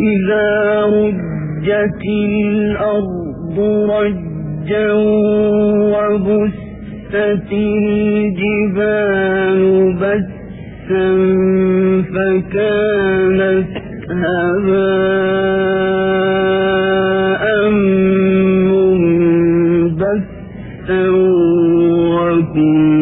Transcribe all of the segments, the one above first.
إذا رجت الأرض رجا وبست الجبال بسا فكانت هباء منبثا وكنتم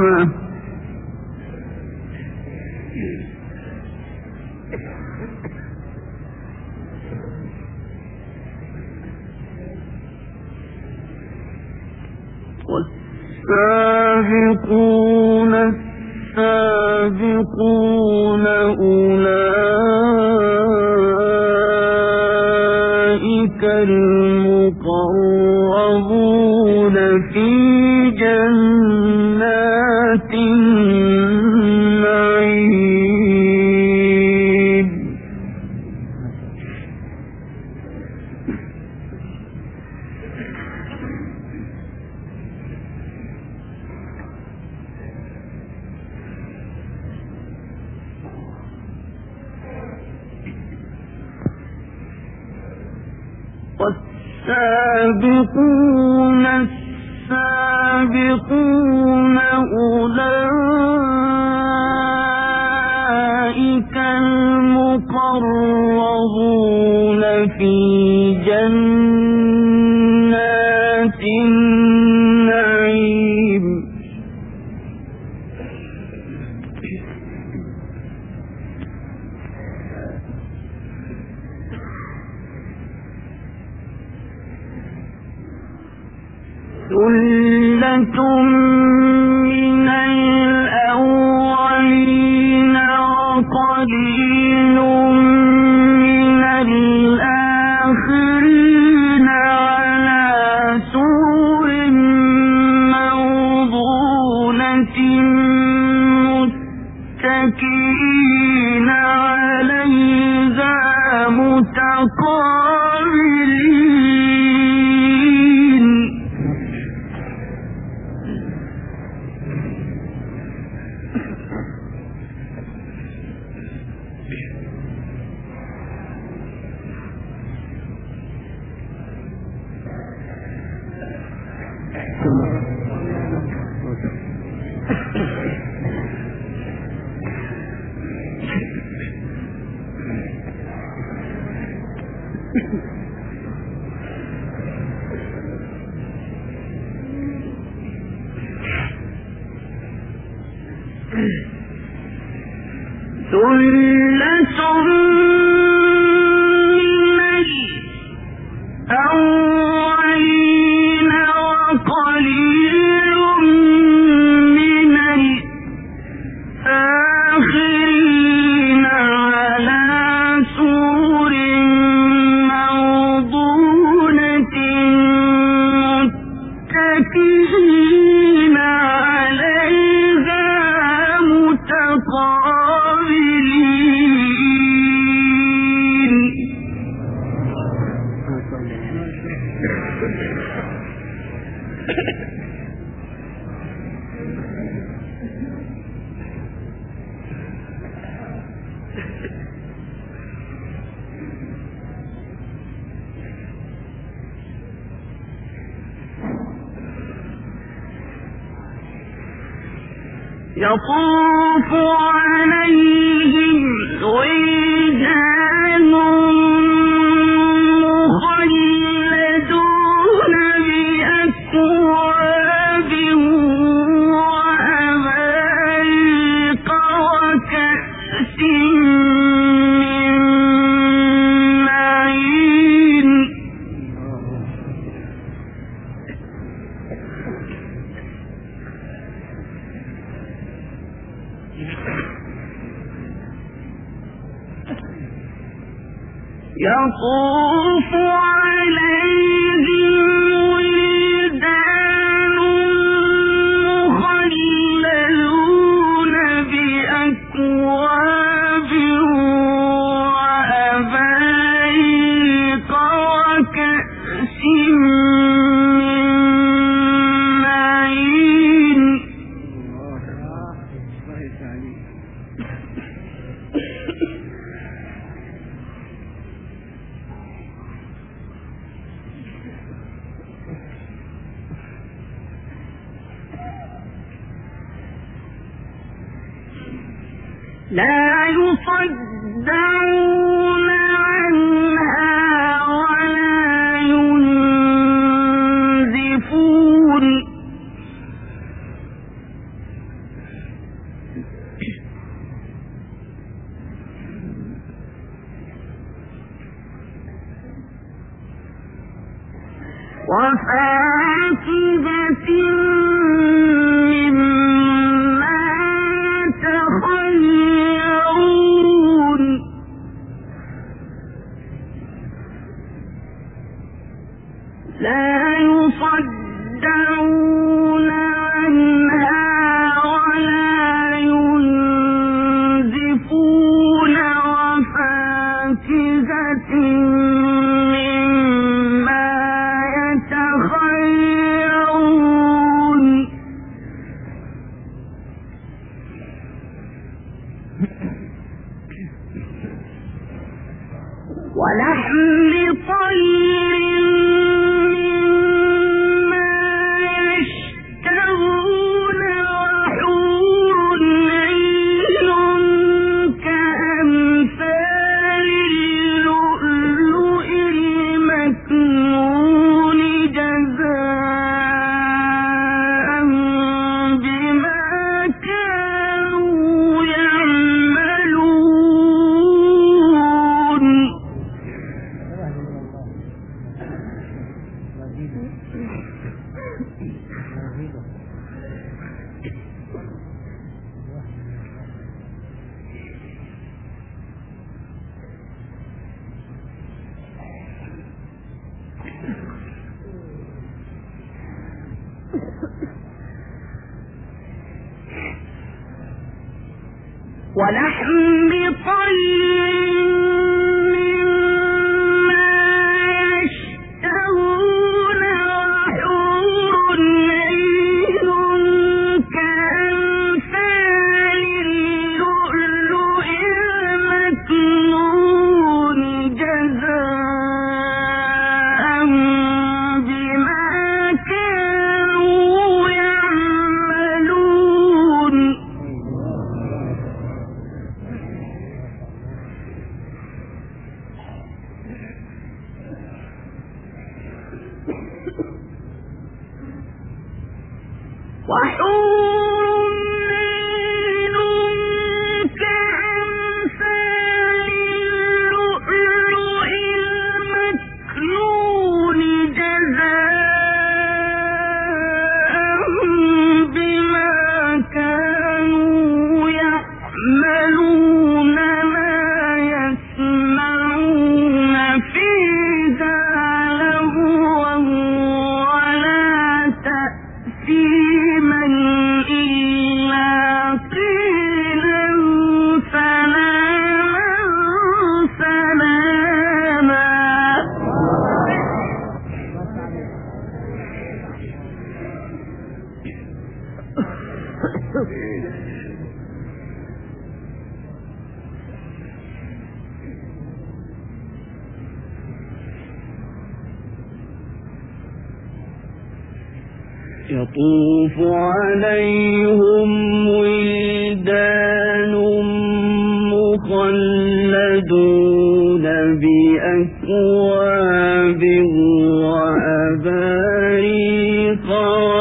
المشأمة والسابقون والسابقون السابقون أولئك المقربون في جنات النعيم. يطوف عليهم ولدان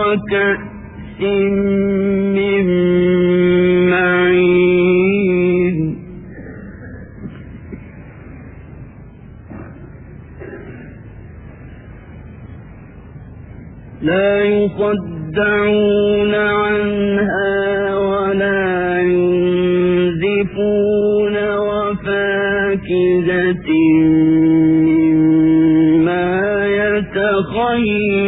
وكأس من معين لا يصدعون عنها ولا ينزفون وفاكهة مما يتخيل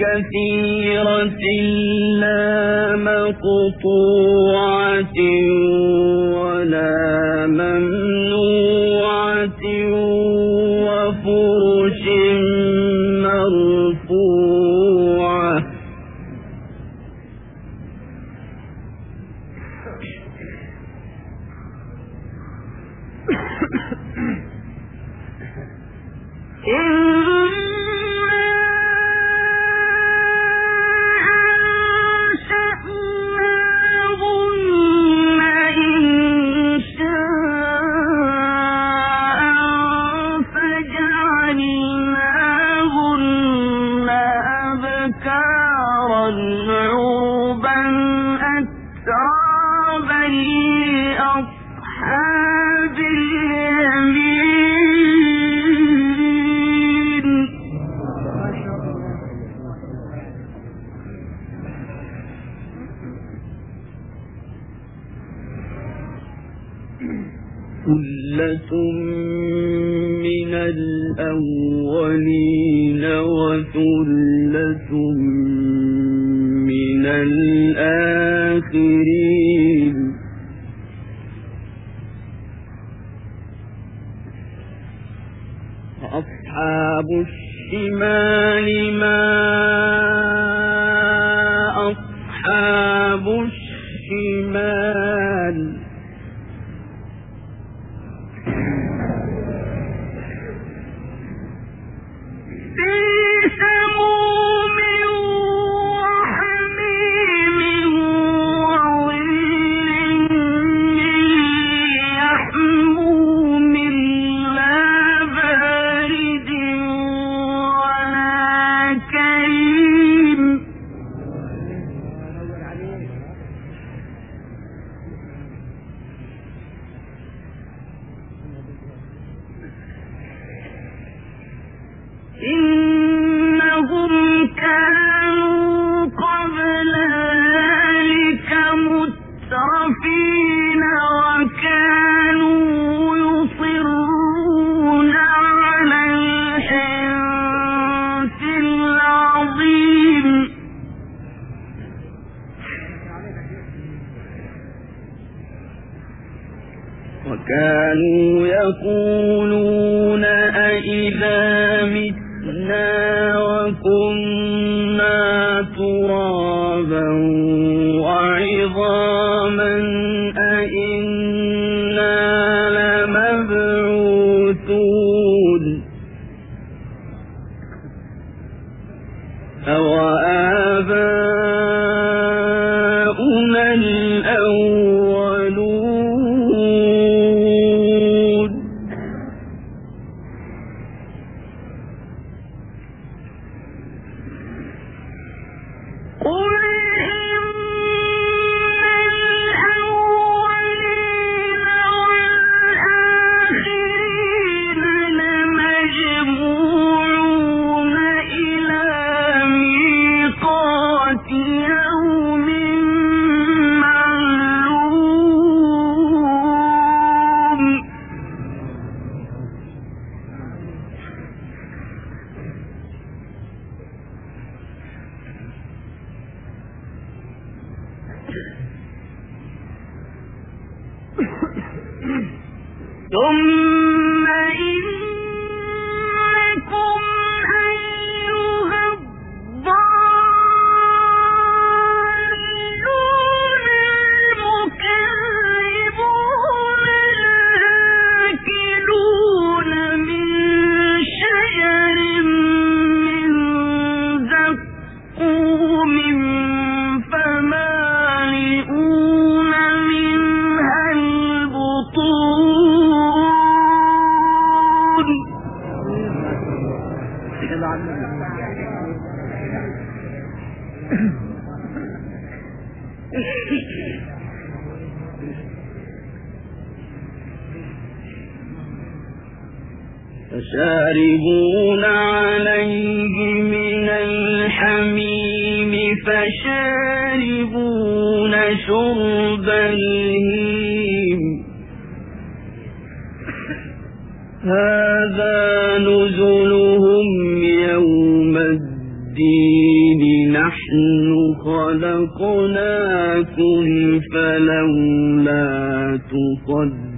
كثيرة لا مقطوعة ولا ممنوعة وفرش مرفوعة أصحاب الشمال ما أصحاب الشمال له وشرب الهيم. هذا نزلهم يوم الدين. نحن خلقناكم فلولا تصدقون.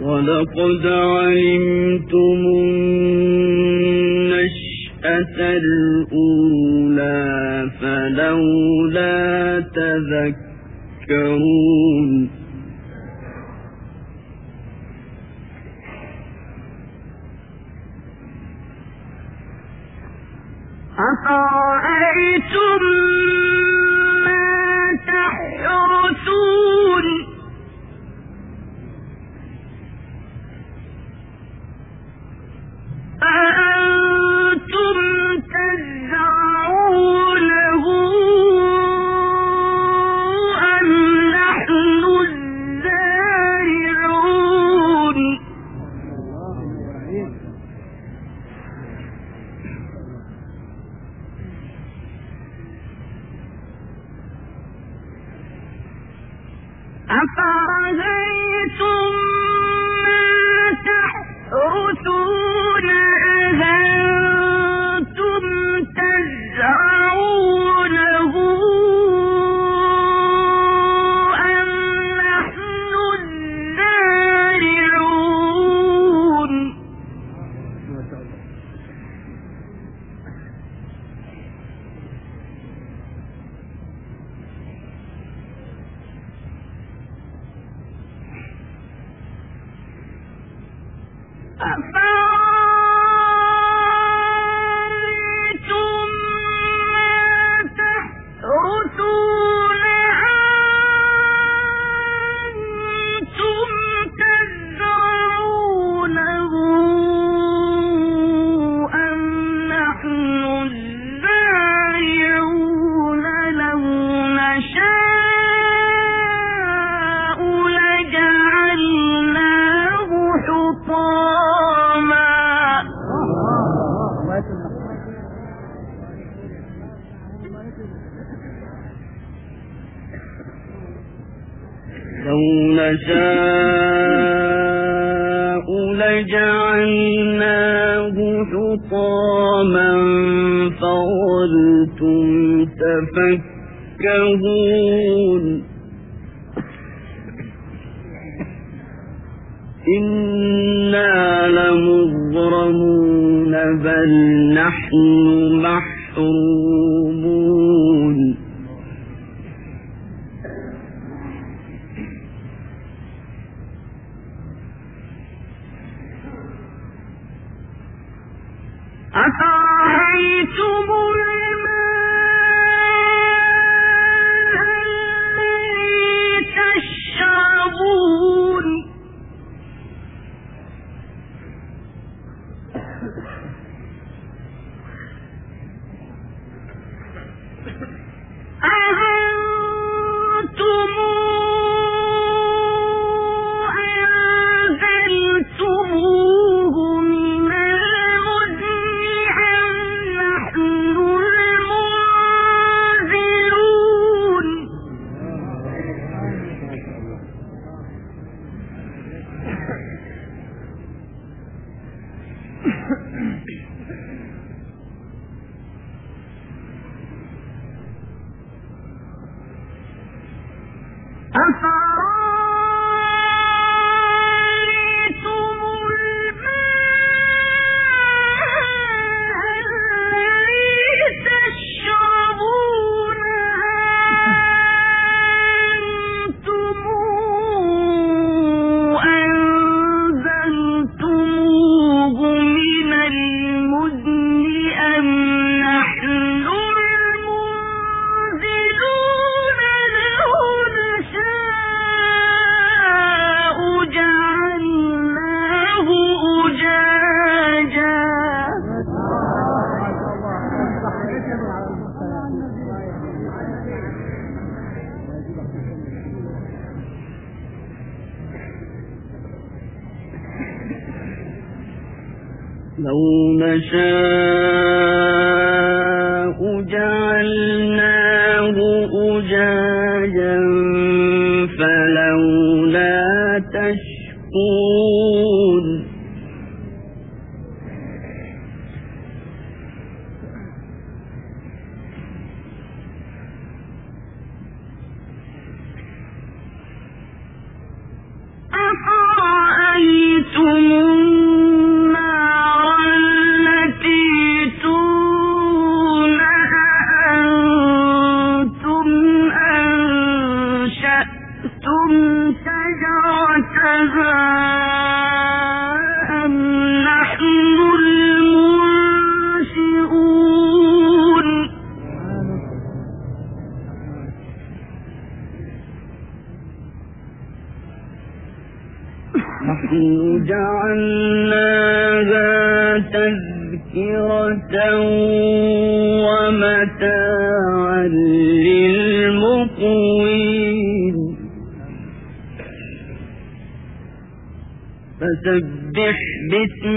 ولقد علمتم النشأة الأولى فلولا تذكرون Santa. بل نحن محرومون نشاء فسبح